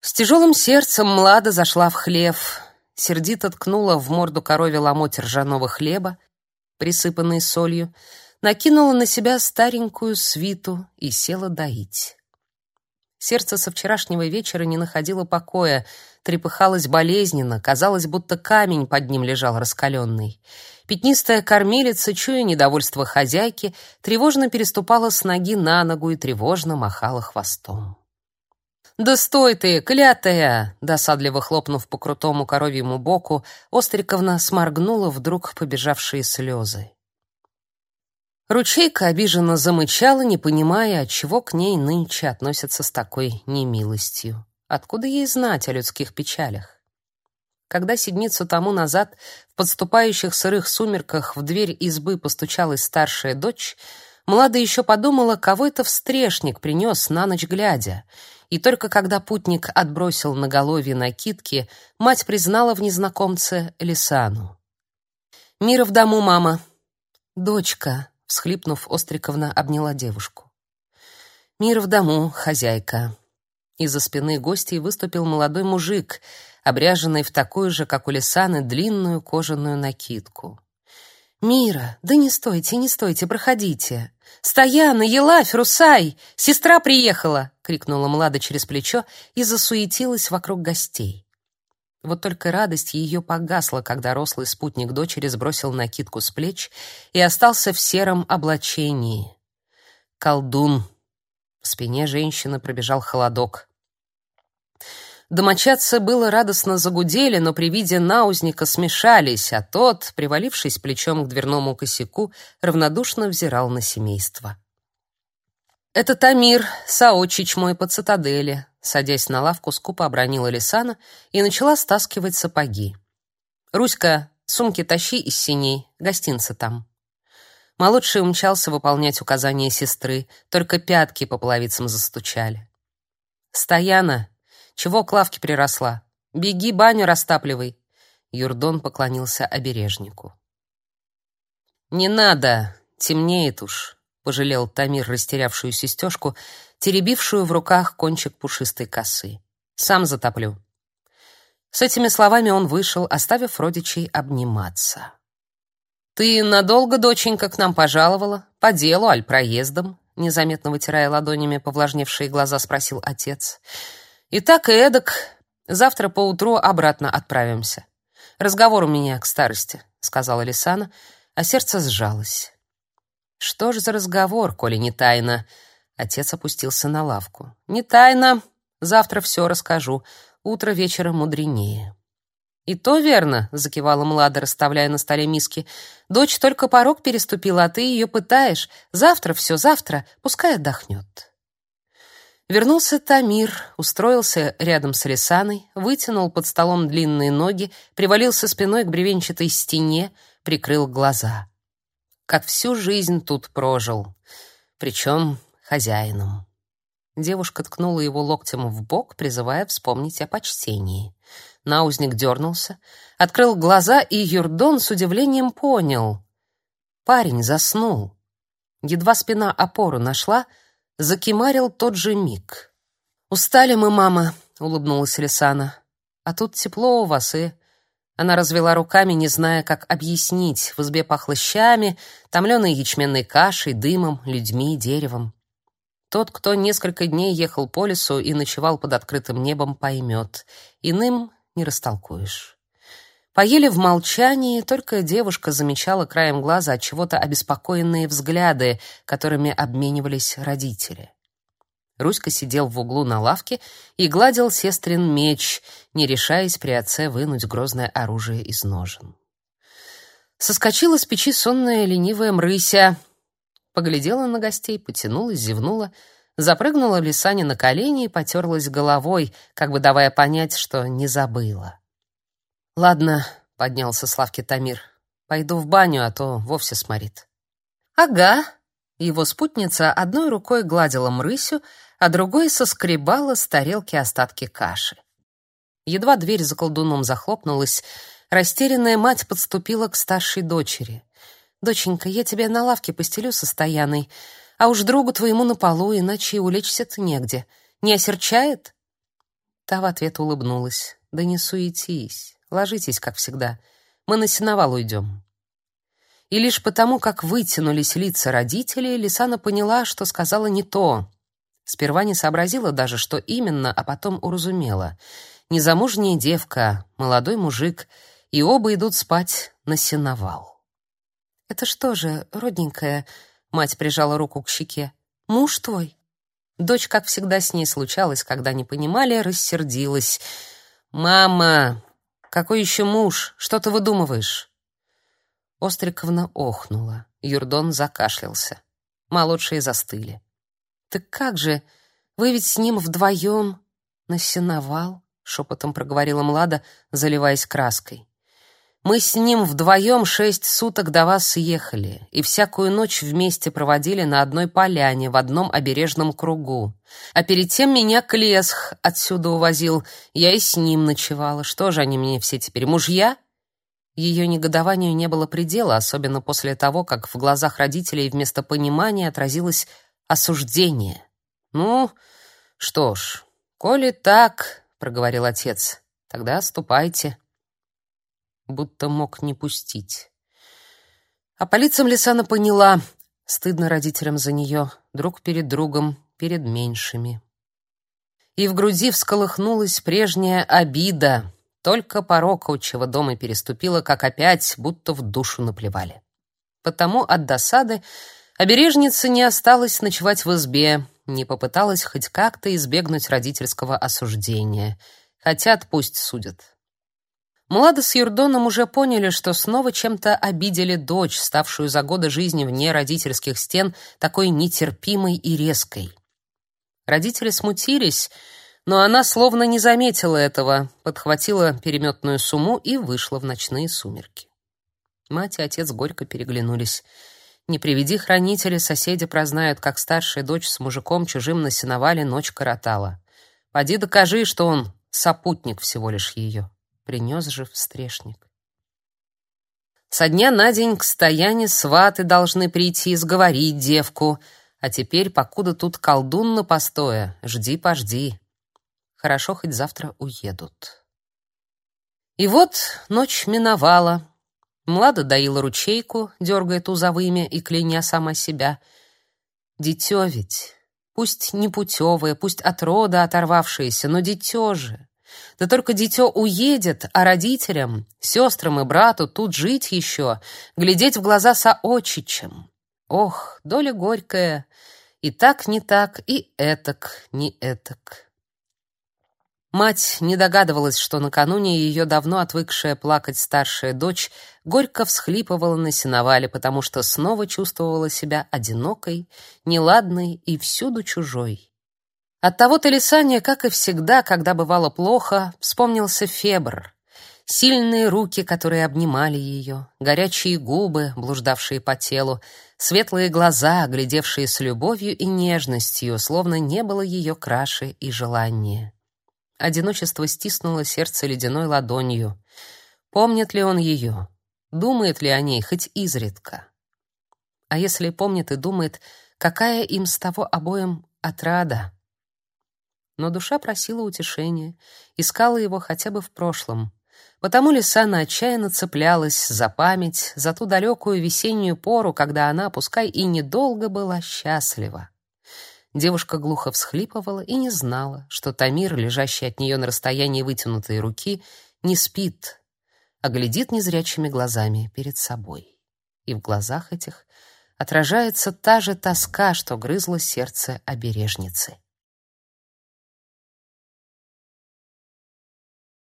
С тяжелым сердцем Млада зашла в хлев, сердито ткнула в морду корове ломоть ржаного хлеба, присыпанный солью, накинула на себя старенькую свиту и села доить. Сердце со вчерашнего вечера не находило покоя, трепыхалось болезненно, казалось, будто камень под ним лежал раскаленный. Пятнистая кормилица, чуя недовольство хозяйки, тревожно переступала с ноги на ногу и тревожно махала хвостом. «Да стой ты, клятая!» Досадливо хлопнув по крутому коровьему боку, Остриковна сморгнула вдруг побежавшие слезы. Ручейка обиженно замычала, не понимая, отчего к ней нынче относятся с такой немилостью. Откуда ей знать о людских печалях? Когда седмицу тому назад в подступающих сырых сумерках в дверь избы постучалась старшая дочь, Млада еще подумала, кого это встрешник принес на ночь глядя. И только когда путник отбросил на голове накидки, мать признала в незнакомце Лисану. «Мира в дому, мама». «Дочка», всхлипнув, Остриковна обняла девушку. Мир в дому, хозяйка. Из-за спины гостей выступил молодой мужик, обряженный в такую же, как у Лисаны, длинную кожаную накидку. «Мира, да не стойте, не стойте, проходите!» «Стояна, Елафь, Русай! Сестра приехала!» — крикнула Млада через плечо и засуетилась вокруг гостей. Вот только радость ее погасла, когда рослый спутник дочери сбросил накидку с плеч и остался в сером облачении. Колдун. В спине женщины пробежал холодок. Домочадцы было радостно загудели, но при виде наузника смешались, а тот, привалившись плечом к дверному косяку, равнодушно взирал на семейство. «Это Тамир, соотчич мой по цитадели», садясь на лавку, скупо обронила Лисана и начала стаскивать сапоги. «Руська, сумки тащи из синей, гостинцы там». Молодший умчался выполнять указания сестры, только пятки по половицам застучали. «Стояна, чего к лавке приросла? Беги, баню растапливай!» Юрдон поклонился обережнику. «Не надо, темнеет уж», — пожалел Тамир растерявшую сестежку, теребившую в руках кончик пушистой косы. «Сам затоплю». С этими словами он вышел, оставив родичей обниматься. «Ты надолго, доченька, к нам пожаловала? По делу, аль проездом?» Незаметно вытирая ладонями повлажневшие глаза, спросил отец. «И так и эдак. Завтра поутру обратно отправимся. Разговор у меня к старости», — сказала Лисана, а сердце сжалось. «Что ж за разговор, коли не тайна?» Отец опустился на лавку. «Не тайна. Завтра все расскажу. Утро вечера мудренее». «И то верно», — закивала Млада, расставляя на столе миски. «Дочь только порог переступила, а ты ее пытаешь. Завтра все, завтра. Пускай отдохнет». Вернулся Тамир, устроился рядом с Рисаной, вытянул под столом длинные ноги, привалился спиной к бревенчатой стене, прикрыл глаза. Как всю жизнь тут прожил. Причем хозяином. Девушка ткнула его локтем в бок, призывая вспомнить о почтении. Наузник дернулся, открыл глаза, и Юрдон с удивлением понял. Парень заснул. Едва спина опору нашла, закимарил тот же миг. «Устали мы, мама», — улыбнулась Лисана. «А тут тепло у вас и...» Она развела руками, не зная, как объяснить. В избе пахло щами, томленой ячменной кашей, дымом, людьми, деревом. Тот, кто несколько дней ехал по лесу и ночевал под открытым небом, поймет. Иным не растолкуешь. Поели в молчании, только девушка замечала краем глаза от чего-то обеспокоенные взгляды, которыми обменивались родители. Руська сидел в углу на лавке и гладил сестрин меч, не решаясь при отце вынуть грозное оружие из ножен. Соскочила с печи сонная ленивая мрыся, поглядела на гостей, потянулась, зевнула, запрыгнула Лисане на колени и потерлась головой, как бы давая понять, что не забыла. «Ладно», — поднялся с лавки Тамир, — «пойду в баню, а то вовсе сморит». «Ага». Его спутница одной рукой гладила мрысю, а другой соскребала с тарелки остатки каши. Едва дверь за колдуном захлопнулась, растерянная мать подступила к старшей дочери. Доченька, я тебе на лавке постелю со стояной, а уж другу твоему на полу, иначе и улечься-то негде. Не осерчает? Та в ответ улыбнулась. «Да не суетись, ложитесь, как всегда. Мы на сеновал уйдем». И лишь потому, как вытянулись лица родителей, Лисана поняла, что сказала не то. Сперва не сообразила даже, что именно, а потом уразумела. Незамужняя девка, молодой мужик, и оба идут спать на сеновал. «Это что же, родненькая?» — мать прижала руку к щеке. «Муж твой?» Дочь, как всегда с ней случалось, когда не понимали, рассердилась. «Мама, какой еще муж? Что ты выдумываешь?» Остриковна охнула. Юрдон закашлялся. Молодшие застыли. «Так как же? Вы ведь с ним вдвоем на сеновал?» — шепотом проговорила Млада, заливаясь краской. Мы с ним вдвоем шесть суток до вас ехали и всякую ночь вместе проводили на одной поляне в одном обережном кругу. А перед тем меня Клесх отсюда увозил, я и с ним ночевала. Что же они мне все теперь, мужья?» Ее негодованию не было предела, особенно после того, как в глазах родителей вместо понимания отразилось осуждение. «Ну, что ж, коли так, — проговорил отец, — тогда ступайте» будто мог не пустить. А по лицам Лисана поняла, стыдно родителям за нее, друг перед другом, перед меньшими. И в груди всколыхнулась прежняя обида, только порог отчего дома переступила, как опять, будто в душу наплевали. Потому от досады обережница не осталась ночевать в избе, не попыталась хоть как-то избегнуть родительского осуждения. Хотят, пусть судят. Млада с Юрдоном уже поняли, что снова чем-то обидели дочь, ставшую за годы жизни вне родительских стен такой нетерпимой и резкой. Родители смутились, но она словно не заметила этого, подхватила переметную сумму и вышла в ночные сумерки. Мать и отец горько переглянулись. Не приведи хранители, соседи прознают, как старшая дочь с мужиком чужим на сеновале ночь коротала. Поди докажи, что он сопутник всего лишь ее принес же встрешник. Со дня на день к стояне сваты должны прийти и сговорить девку, а теперь, покуда тут колдун на постоя, жди-пожди. Хорошо, хоть завтра уедут. И вот ночь миновала. Млада доила ручейку, дергая тузовыми и кляня сама себя. Дитё ведь, пусть не путевое, пусть от рода оторвавшееся, но дитё же. Да только дитё уедет, а родителям, сестрам и брату тут жить еще, глядеть в глаза соочичем. Ох, доля горькая, и так не так, и этак не этак. Мать не догадывалась, что накануне ее давно отвыкшая плакать старшая дочь горько всхлипывала на сеновале, потому что снова чувствовала себя одинокой, неладной и всюду чужой. Оттого-то Лисане, как и всегда, когда бывало плохо, вспомнился Фебр. Сильные руки, которые обнимали ее, горячие губы, блуждавшие по телу, светлые глаза, глядевшие с любовью и нежностью, словно не было ее краше и желания. Одиночество стиснуло сердце ледяной ладонью. Помнит ли он ее? Думает ли о ней хоть изредка? А если помнит и думает, какая им с того обоим отрада? Но душа просила утешения, искала его хотя бы в прошлом. Потому Лисана отчаянно цеплялась за память, за ту далекую весеннюю пору, когда она, пускай и недолго, была счастлива. Девушка глухо всхлипывала и не знала, что Тамир, лежащий от нее на расстоянии вытянутой руки, не спит, а глядит незрячими глазами перед собой. И в глазах этих отражается та же тоска, что грызла сердце обережницы.